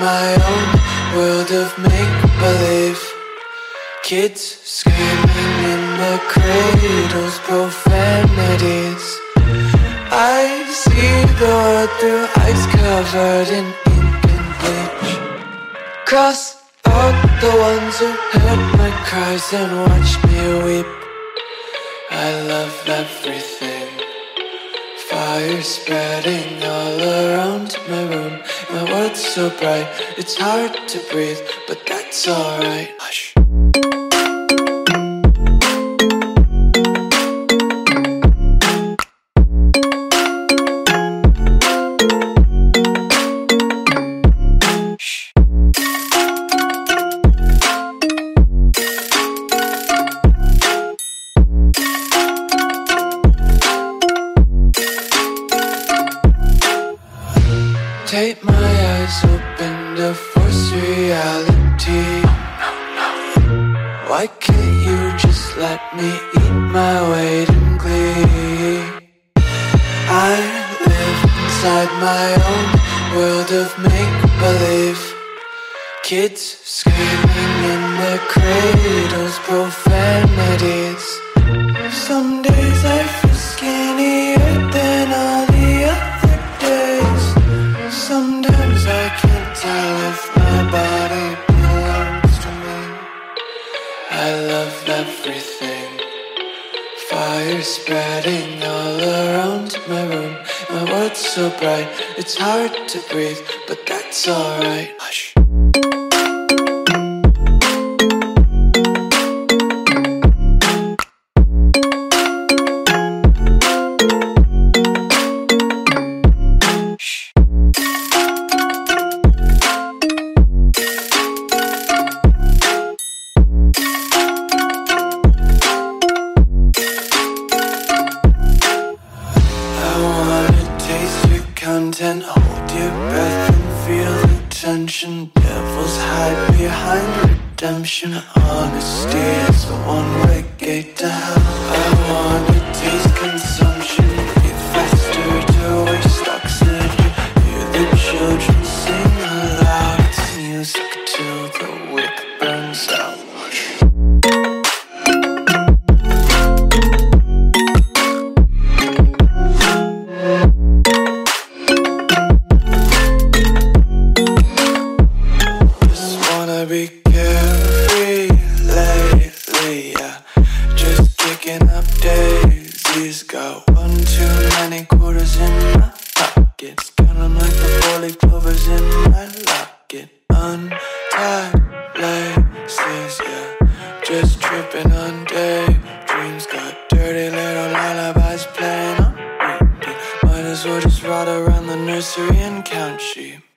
my own world of make believe. Kids screaming in the cradles, profanities. I see the world through ice covered in ink and bleach. Cross out the ones who heard my cries and watched me weep. I love everything. Fire spreading all around my room. My world's so bright, it's hard to breathe, but that's alright. Hush. Take my eyes open to force reality. Why can't you just let me eat my weight in glee? I live inside my own world of make believe. Kids screaming in their cradles, profanities. Everything. Fire spreading all around my room. My world's so bright, it's hard to breathe, but that's alright. Hush. Content, hold your breath and feel the tension. Devils hide behind redemption. Honesty is a one-way gate to hell. I wanna Untied laces, yeah. Just tripping on daydreams. Got dirty little lullabies playing on repeat. Might as well just ride around the nursery and count sheep.